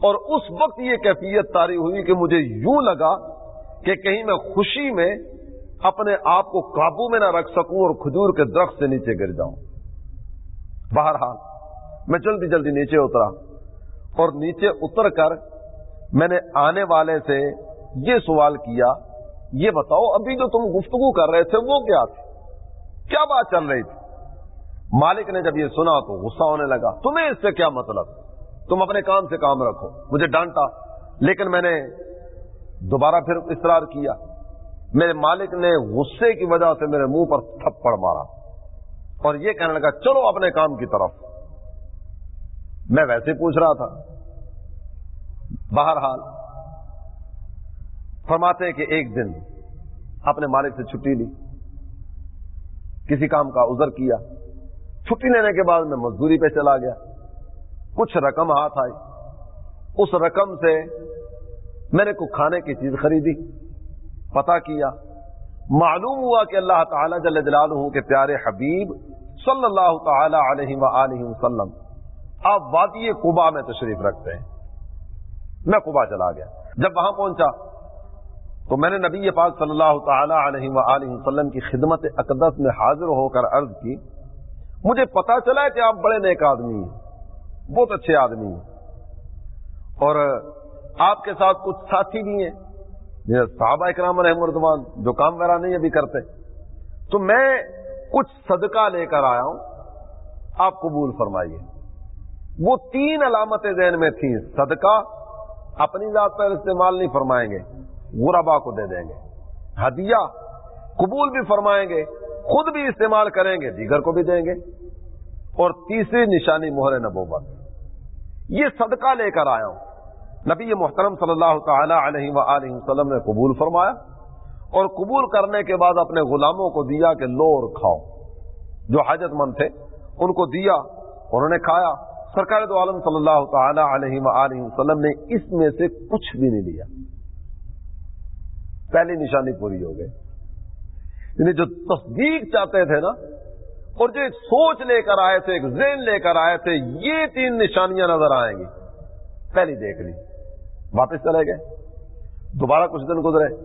اور اس وقت یہ کیفیت تاری ہوئی کہ مجھے یوں لگا کہ کہیں میں خوشی میں اپنے آپ کو قابو میں نہ رکھ سکوں اور کھجور کے درخت سے نیچے گر جاؤں۔ بہرحال، میں جلدی جلدی نیچے اترا اور نیچے اتر کر میں نے آنے والے سے یہ سوال کیا، یہ بتاؤ، ابھی جو تم گفتگو کر رہے تھے وہ کیا تھی کیا بات چل رہی تھی؟ مالک نے جب یہ سنا تو غصہ ہونے لگا۔ تمہیں اس سے کیا مطلب؟ تم اپنے کام سے کام رکھو، مجھے ڈانٹا، لیکن میں نے دوبارہ پھر اصرار کیا۔ میرے مالک نے غصے کی وجہ سے میرے منہ پر تھپڑ مارا اور یہ کہنے لگا، چلو اپنے کام کی طرف۔ میں ویسے پوچھ رہا تھا۔ بہرحال، فرماتے کہ ایک دن اپنے مالک سے چھٹی لی، کسی کام کا عذر کیا۔ چھٹی لینے کے بعد میں مزدوری پہ چلا گیا۔ کچھ رقم ہاتھ آئی۔ اس رقم سے میں نے کچھ کھانے کی چیز خریدی، پتا کیا۔ معلوم ہوا کہ اللہ تعالی جل جلالہ کے پیارے حبیب صلی اللہ تعالی علیہ وآلہ وسلم، آپ وادی قبا میں تشریف رکھتے ہیں۔ میں قبا چلا گیا۔ جب وہاں پہنچا، تو میں نے نبی پاک صلی اللہ تعالی علیہ وآلہ وسلم کی خدمت اقدس میں حاضر ہو کر عرض کی، مجھے پتا چلا ہے کہ آپ بڑے نیک آدمی ہیں، بہت اچھے آدمی ہیں۔ اور آپ کے ساتھ کچھ ساتھی بھی ہیں۔ صحابہ اکرام رحم اردوان جو کام میرا نہیں ابھی کرتے۔ تو میں کچھ صدقہ لے کر آیا ہوں۔ آپ قبول فرمائیے۔ وہ تین علامتیں ذہن میں تھیں۔ صدقہ اپنی ذات پر استعمال نہیں فرمائیں گے، غربا کو دے دیں گے۔ ہدیہ قبول بھی فرمائیں گے، خود بھی استعمال کریں گے، دیگر کو بھی دیں گے۔ اور تیسری نشانی مہر نبوت۔ یہ صدقہ لے کر آیا ہوں۔ نبی محترم صلی اللہ تعالی علیہ وآلہ وسلم نے قبول فرمایا اور قبول کرنے کے بعد اپنے غلاموں کو دیا کہ لو اور کھاؤ۔ جو حاجت مند تھے، ان کو دیا، انہوں نے کھایا۔ سرکار دو عالم صلی اللہ تعالی علیہ وآلہ وسلم نے اس میں سے کچھ بھی نہیں لیا۔ پہلی نشانی پوری ہو گئی۔ یعنی جو تصدیق چاہتے تھے نا، اور جو ایک سوچ لے کر آئے تھے، ایک ذہن لے کر آئے تھے، یہ تین نشانیاں نظر آئیں گی۔ پہلی دیکھ لی۔ واپس چلے گئے۔ دوبارہ کچھ دن گزرے۔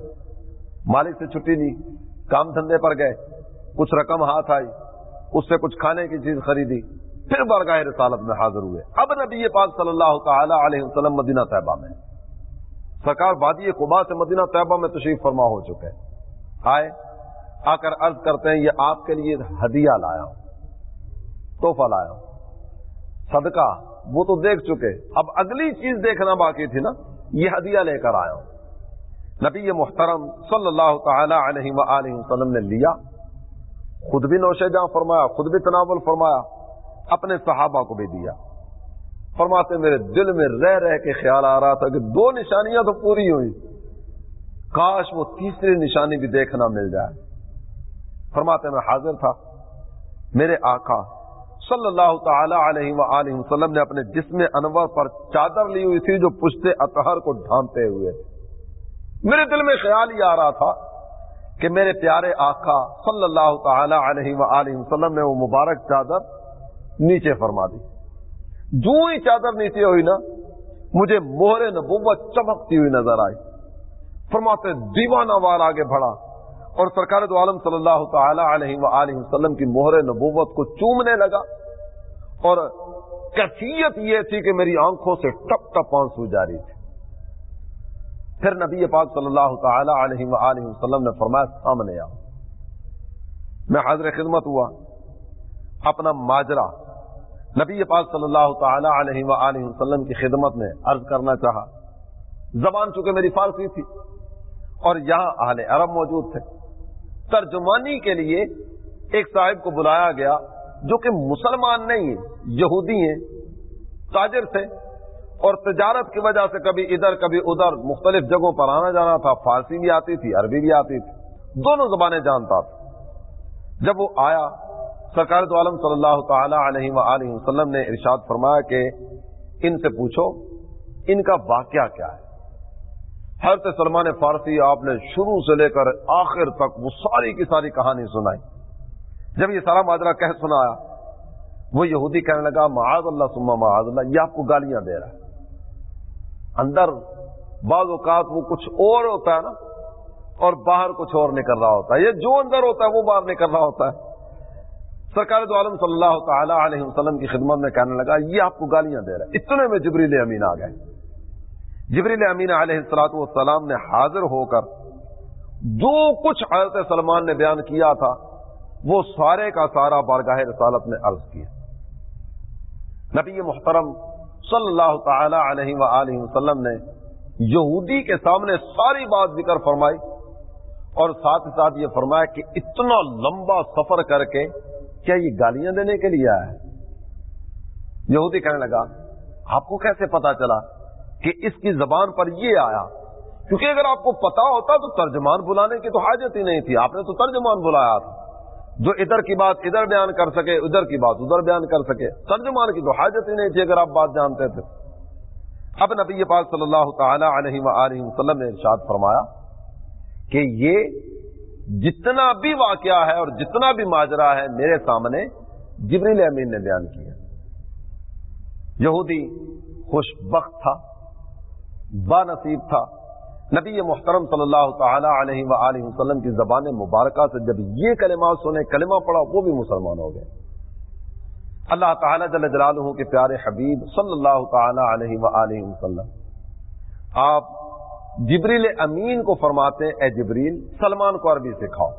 مالک سے چھٹی لی۔ کام دھندے پر گئے۔ کچھ رقم ہاتھ آئی۔ اس سے کچھ کھانے کی چیز خریدی۔ پھر برگاہ رسالت میں حاضر ہوئے۔ اب نبی پاک صلی اللہ تعالی علیہ وسلم مدینہ طیبہ میں۔ سرکار وادی قبا سے مدینہ طیبہ میں تشریف فرما ہو چکے۔ آئے۔ آ کر عرض کرتے ہیں، یہ آپ کے لیے ہدیہ لایا ہوں۔ توحفہ لایا ہوں۔ صدقہ، وہ تو دیکھ چکے۔ اب اگلی چیز دیکھنا باقی تھی نا۔ یہ ہدیہ لے کر آیا ہوں۔ نبی محترم صلی اللہ تعالی علیہ وآلہ وسلم نے لیا، خود بھی نوشے جہاں فرمایا، خود بھی تناول فرمایا، اپنے صحابہ کو بھی دیا۔ فرماتے، میرے دل میں رہ رہ کے خیال آ رہا تھا کہ دو نشانیاں تو پوری ہوئی۔ کاش وہ تیسری نشانی بھی دیکھنا مل جائے۔ فرماتے، میں حاضر تھا، میرے آقا صلی اللہ تعالی علیہ وآلہ وسلم نے اپنے جسم انور پر چادر لی ہوئی تھی جو پشتے اطہر کو ڈھانپتے ہوئے میرے دل میں خیال ہی آ رہا تھا کہ میرے پیارے آقا صلی اللہ تعالی علیہ وآلہ وسلم نے وہ مبارک چادر نیچے فرما دی۔ جو ہی چادر نیچے ہوئی نا، مجھے موہر نبوت چمکتی ہوئی نظر آئی۔ فرماتے دیوانہ وار آگے بڑھا۔ اور سرکار دو عالم صلی اللہ تعالی علیہ وآلہ وسلم کی موہر نبوت کو چومنے لگا اور کیفیت یہ تھی کہ میری آنکھوں سے ٹپ ٹپ آنسو جاری تھی پھر نبی پاک صلی اللہ تعالی علیہ وآلہ وسلم نے فرمایا، سامنے آؤ۔ میں حاضر خدمت ہوا۔ اپنا ماجرا نبی پاک صلی اللہ تعالی علیہ وآلہ وسلم کی خدمت میں عرض کرنا چاہا۔ زبان چونکہ میری فارسی تھی اور یہاں اہل عرب موجود تھے۔ ترجمانی کے لیے ایک صاحب کو بلایا گیا جو کہ مسلمان نہیں ہیں، یہودی ہیں، تاجر تھے اور تجارت کی وجہ سے کبھی ادھر کبھی ادھر مختلف جگہوں پر آنا جانا تھا، فارسی بھی آتی تھی، عربی بھی آتی تھی۔ دونوں زبانیں جانتا تھا۔ جب وہ آیا، سرکار دو عالم صلی اللہ تعالی علیہ وآلہ وسلم نے ارشاد فرمایا کہ ان سے پوچھو، ان کا واقعہ کیا ہے؟ حضرت سلمان فارسی آپ نے شروع سے لے کر آخر تک وہ ساری کی ساری کہانی سنائی۔ جب یہ سارا ماجرا کہہ سنایا وہ یہودی کہنے لگا، معاذ اللہ سما معاذ اللہ، یہ آپ کو گالیاں دے رہا ہے۔ اندر بعض اوقات وہ کچھ اور ہوتا ہے نا، اور باہر کچھ اور نکل رہا ہوتا ہے۔ یہ جو اندر ہوتا ہے وہ باہر نکل رہا ہوتا ہے۔ سرکار دو عالم صلی اللہ تعالی علیہ وسلم کی خدمت میں کہنے لگا، یہ آپ کو گالیاں دے رہا ہے۔ اتنے میں جبریل امین آ گئے۔ جبریل امین علیہ السلاط والسلام نے حاضر ہو کر جو کچھ حضرت سلمان نے بیان کیا تھا، وہ سارے کا سارا بارگاہ رسالت میں عرض کیا۔ نبی محترم صلی اللہ تعالی علیہ وآلہ وسلم نے یہودی کے سامنے ساری بات ذکر فرمائی اور ساتھ ہی ساتھ یہ فرمایا کہ اتنا لمبا سفر کر کے کیا یہ گالیاں دینے کے لیے آیا ہے؟ یہودی کہنے لگا، آپ کو کیسے پتا چلا کہ اس کی زبان پر یہ آیا۔ کیونکہ اگر آپ کو پتا ہوتا تو ترجمان بلانے کی تو حاجت ہی نہیں تھی۔ آپ نے تو ترجمان بلایا تھا۔ جو ادھر کی بات ادھر بیان کر سکے، ادھر کی بات ادھر بیان کر سکے، ترجمان کی تو حاجت ہی نہیں تھی اگر آپ بات جانتے تھے۔ اب نبی پاک صلی اللہ تعالی علیہ وآلہ وسلم نے ارشاد فرمایا کہ یہ جتنا بھی واقعہ ہے اور جتنا بھی ماجرا ہے میرے سامنے جبریل امین نے بیان کیا۔ یہودی خوش بخت تھا۔ با نصیب تھا۔ نبی محترم صلی اللہ تعالی علیہ وآلہ وسلم کی زبان مبارکہ سے جب یہ کلمات سنے، کلمہ پڑا وہ بھی مسلمان ہو گئے۔ اللہ تعالیٰ جل جلالہ کے پیارے حبیب صلی اللہ تعالی علیہ وآلہ وسلم، آپ جبریل امین کو فرماتے ہیں، اے جبریل، سلمان کو عربی سکھاؤ۔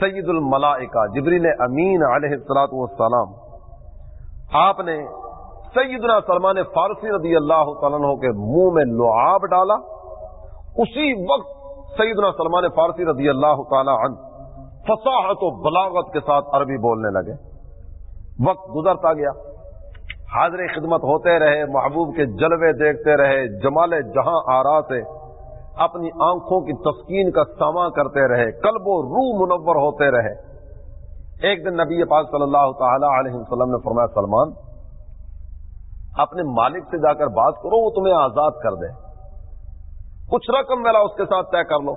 سید الملائکہ جبریل امین علیہ السلاۃ والسلام، آپ نے سیدنا سلمان فارسی رضی اللہ تعالیٰ کے منہ میں لعاب ڈالا۔ اسی وقت سیدنا سلمان فارسی رضی اللہ تعالی عنہ فصاحت و بلاغت کے ساتھ عربی بولنے لگے۔ وقت گزرتا گیا۔ حاضر خدمت ہوتے رہے، محبوب کے جلوے دیکھتے رہے، جمال جہاں آرا سے اپنی آنکھوں کی تسکین کا ساما کرتے رہے، قلب و روح منور ہوتے رہے۔ ایک دن نبی پاک صلی اللہ تعالی علیہ وسلم نے فرمایا، سلمان اپنے مالک سے جا کر بات کرو، وہ تمہیں آزاد کر دے۔ کچھ رقم میرا اس کے ساتھ طے کر لو۔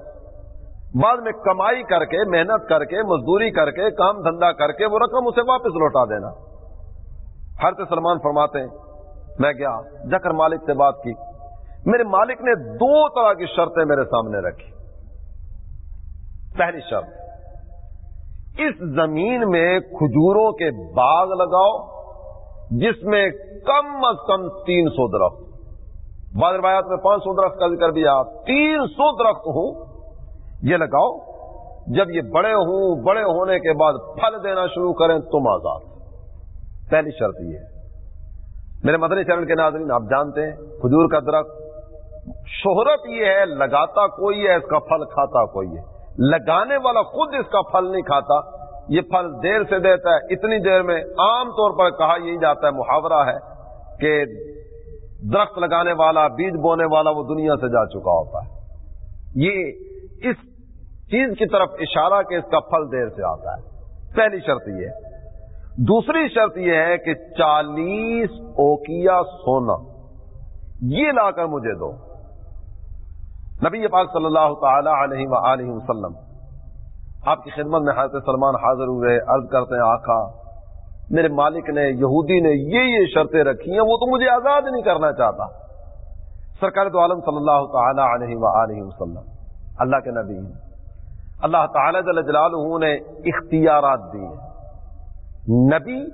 بعد میں کمائی کر کے، محنت کر کے، مزدوری کر کے، کام دھندا کر کے، وہ رقم اسے واپس لوٹا دینا۔ ہر سلمان فرماتے ہیں، میں گیا جا کر مالک سے بات کی۔ میرے مالک نے دو طرح کی شرطیں میرے سامنے رکھی۔ پہلی شرط، اس زمین میں کھجوروں کے باغ لگاؤ۔ جس میں کم از کم تین سو درخت بعض روایات میں پانچ سو درخت کا ذکر دیا، تین سو درخت ہوں، یہ لگاؤ، جب یہ بڑے ہوں، بڑے ہونے کے بعد پھل دینا شروع کریں تم آزاد۔ پہلی شرط یہ ہے۔ میرے مدنی چرن کے ناظرین، آپ جانتے ہیں، کھجور کا درخت، شہرت یہ ہے، لگاتا کوئی ہے، اس کا پھل کھاتا کوئی ہے۔ لگانے والا خود اس کا پھل نہیں کھاتا۔ یہ پھل دیر سے دیتا ہے، اتنی دیر میں عام طور پر کہا یہی جاتا ہے، محاورہ ہے کہ درخت لگانے والا، بیج بونے والا وہ دنیا سے جا چکا ہوتا ہے۔ یہ اس چیز کی طرف اشارہ کہ اس کا پھل دیر سے آتا ہے۔ پہلی شرط یہ دوسری شرط یہ ہے کہ چالیس اوکیا سونا، یہ لا کر مجھے دو۔ نبی پاک صلی اللہ تعالی علیہ وآلہ وسلم آپ کی خدمت میں حضرت سلمان حاضر ہوئے، عرض کرتے ہیں، آقا، میرے مالک نے، یہودی نے یہ یہ شرطیں رکھی ہیں، وہ تو مجھے آزاد نہیں کرنا چاہتا۔ سرکار تو عالم صلی اللہ تعالی علیہ وآلہ وسلم، اللہ کے نبی اللہ تعالی جل جلالہ نے اختیارات دی ہیں۔ نبی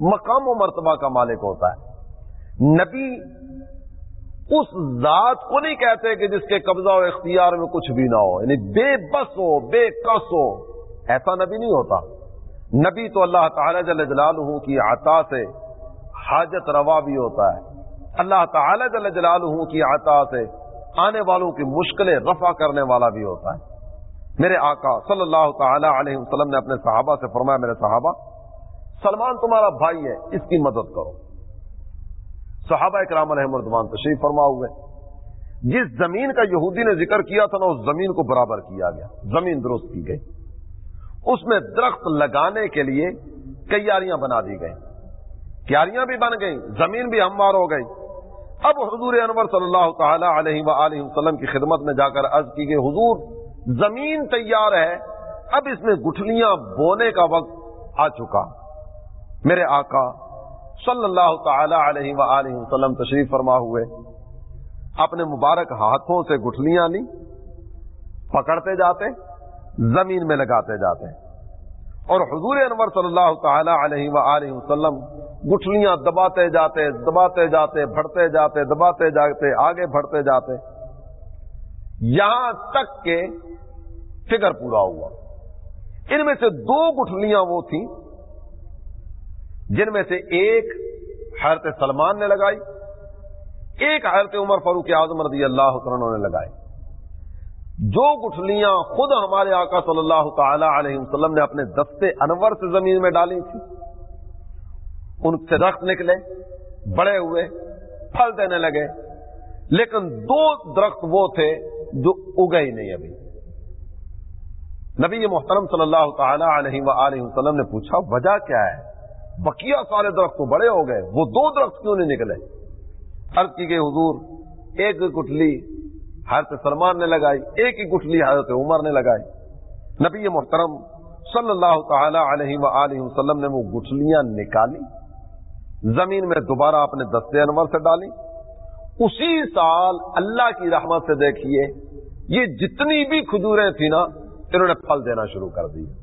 مقام و مرتبہ کا مالک ہوتا ہے۔ نبی اس ذات کو نہیں کہتے کہ جس کے قبضہ و اختیار میں کچھ بھی نہ ہو یعنی بے بس ہو، بے کس ہو۔ ایسا نبی نہیں ہوتا۔ نبی تو اللہ تعالی جل جلالہ کی عطا سے حاجت روا بھی ہوتا ہے۔ اللہ تعالی جل جلالہ کی عطا سے آنے والوں کی مشکلیں رفع کرنے والا بھی ہوتا ہے۔ میرے آقا صلی اللہ تعالی علیہ وسلم نے اپنے صحابہ سے فرمایا، میرے صحابہ، سلمان تمہارا بھائی ہے، اس کی مدد کرو۔ صحابہ اکرام علیہ مردمان تشریف فرما ہوئے۔ جس زمین کا یہودی نے ذکر کیا تھا نا، اس زمین کو برابر کیا گیا، زمین درست کی گئی۔ اس میں درخت لگانے کے لیے کیاریاں بنا دی گئی کیاریاں بھی بن گئی زمین بھی ہموار ہو گئی۔ اب حضور انور صلی اللہ تعالی علیہ وآلہ وسلم کی خدمت میں جا کر عرض کی گئی، حضور، زمین تیار ہے، اب اس میں گٹھلیاں بونے کا وقت آ چکا۔ میرے آقا صلی اللہ تعالی علیہ وآلہ وسلم تشریف فرما ہوئے۔ اپنے مبارک ہاتھوں سے گٹھلیاں لی پکڑتے جاتے، زمین میں لگاتے جاتے۔ اور حضور انور صلی اللہ تعالی علیہ وآلہ وسلم گٹھلیاں دباتے جاتے دباتے جاتے بڑھتے جاتے، دباتے جاتے، آگے بڑھتے جاتے۔ یہاں تک کہ فکر پورا ہوا۔ ان میں سے دو گٹھلیاں وہ تھیں جن میں سے ایک حضرت سلمان نے لگائی، ایک حضرت عمر فاروق اعظم رضی اللہ عنہ نے لگائی۔ جو گٹھلیاں خود ہمارے آقا صلی اللہ تعالی علیہ وسلم نے اپنے دستے انور سے زمین میں ڈالی تھی، ان سے درخت نکلے، بڑے ہوئے، پھل دینے لگے، لیکن دو درخت وہ تھے جو اگے ہی نہیں ابھی۔ نبی محترم صلی اللہ تعالی علیہ وآلہ وسلم نے پوچھا، وجہ کیا ہے؟ بقیہ سارے درخت تو بڑے ہو گئے، وہ دو درخت کیوں نہیں نکلے؟ عرض کی گئی حضور، ایک گٹھلی حضرت سلمان نے لگائی، ایک ہی گٹھلی حضرت عمر نے لگائی۔ نبی محترم صلی اللہ تعالی علیہ وآلہ وسلم نے وہ گٹھلیاں نکالی، زمین میں دوبارہ اپنے دستے انور سے ڈالی۔ اسی سال اللہ کی رحمت سے دیکھیے، یہ جتنی بھی کھجوریں تھیں نا، انہوں نے پھل دینا شروع کر دی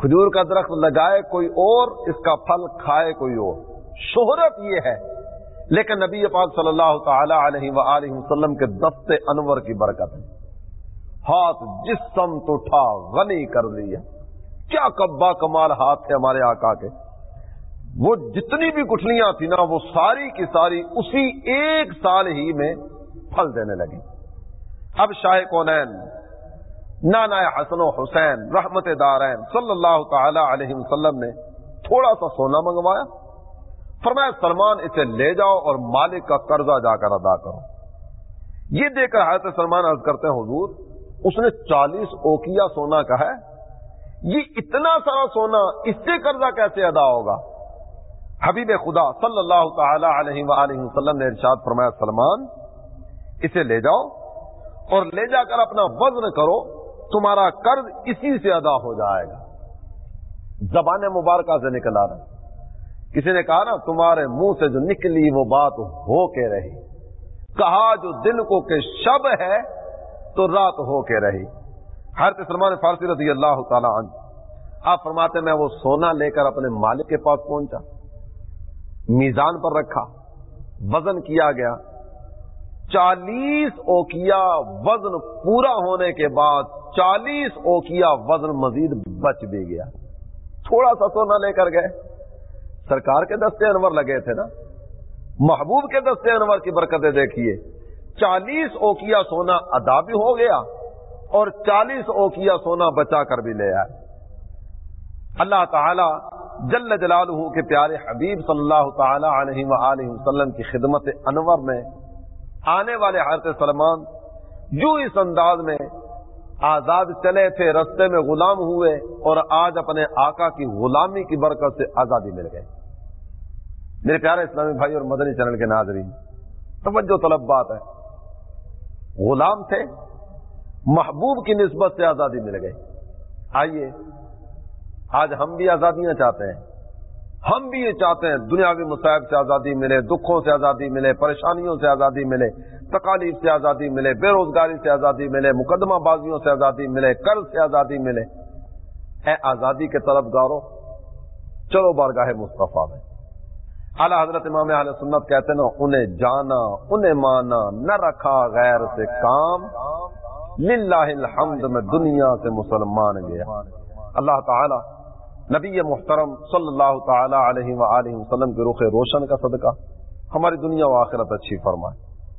کھجور کا درخت لگائے کوئی اور، اس کا پھل کھائے کوئی اور۔ شہرت یہ ہے۔ لیکن نبی پاک صلی اللہ تعالی علیہ وآلہ وسلم کے دست انور کی برکت۔ ہے ہاتھ جس سمت اٹھا، غنی کر دیا۔ کیا کبا کمال ہاتھ تھے ہمارے آقا کے۔ وہ جتنی بھی گٹھلیاں تھیں نا، وہ ساری کی ساری اسی ایک سال ہی میں پھل دینے لگی اب شاہ کونین نانا حسن و حسین رحمت دارین صلی اللہ تعالی علیہ وسلم نے تھوڑا سا سونا منگوایا۔ فرمایا، سلمان، اسے لے جاؤ اور مالک کا قرضہ جا کر ادا کرو۔ یہ دیکھ کر حضرت سلمان عرض کرتے ہیں، حضور، اس نے چالیس اوکیا سونا کا ہے۔ یہ اتنا سارا سونا اس سے قرضہ کیسے ادا ہوگا؟ حبیب خدا صلی اللہ تعالی علیہ وآلہ وسلم نے ارشاد فرمایا، سلمان، اسے لے جاؤ اور لے جا کر اپنا وزن کرو۔ تمہارا قرض اسی سے ادا ہو جائے گا۔ زبان مبارکہ سے نکل آ رہا۔ کسی نے کہا نا، تمہارے منہ سے جو نکلی وہ بات ہو کے رہی۔ کہا جو دن کو کہ شب ہے تو رات ہو کے رہی۔ ہر سلمان فارسی رضی اللہ تعالی عنہ، آپ فرماتے میں وہ سونا لے کر اپنے مالک کے پاس پہنچا۔ میزان پر رکھا، وزن کیا گیا۔ چالیس اوکیا وزن پورا ہونے کے بعد چالیس اوکیا وزن مزید بچ بھی گیا۔ تھوڑا سا سونا لے کر گئے۔ سرکار کے دستے انور لگے تھے نا۔ محبوب کے دستے انور کی برکتیں دیکھیے۔ چالیس اوکیا سونا ادا بھی ہو گیا اور چالیس اوکیا سونا بچا کر بھی لے آئے۔ اللہ تعالی جل جلالہ کے پیارے حبیب صلی اللہ تعالی علیہ وآلہ وسلم کی خدمت انور میں آنے والے حضرت سلمان جو اس انداز میں آزاد چلے تھے، رستے میں غلام ہوئے اور آج اپنے آقا کی غلامی کی برکت سے آزادی مل گئی۔ میرے پیارے اسلامی بھائی اور مدنی چینل کے ناظرین، توجہ طلب بات ہے۔ غلام تھے، محبوب کی نسبت سے آزادی مل گئی۔ آئیے، آج ہم بھی آزادیاں چاہتے ہیں۔ ہم بھی یہ چاہتے ہیں، دنیاوی مصائب سے آزادی ملے، دکھوں سے آزادی ملے، پریشانیوں سے آزادی ملے۔ تکالیف سے آزادی ملے، بے روزگاری سے آزادی ملے، مقدمہ بازیوں سے آزادی ملے قرض سے آزادی ملے۔ اے آزادی کے طرف گارو چلو بارگاہ مصطفیٰ میں۔ اعلیٰ حضرت امام اہل سنت کہتے نا انہیں جانا، انہیں مانا، نہ رکھا غیر سے کام۔ للہ الحمد میں دنیا سے مسلمان گیا۔ اللہ تعالی نبی محترم صلی اللہ تعالی علیہ وآلہ وسلم کے رخ روشن کا صدقہ ہماری دنیا و آخرت اچھی فرمائے۔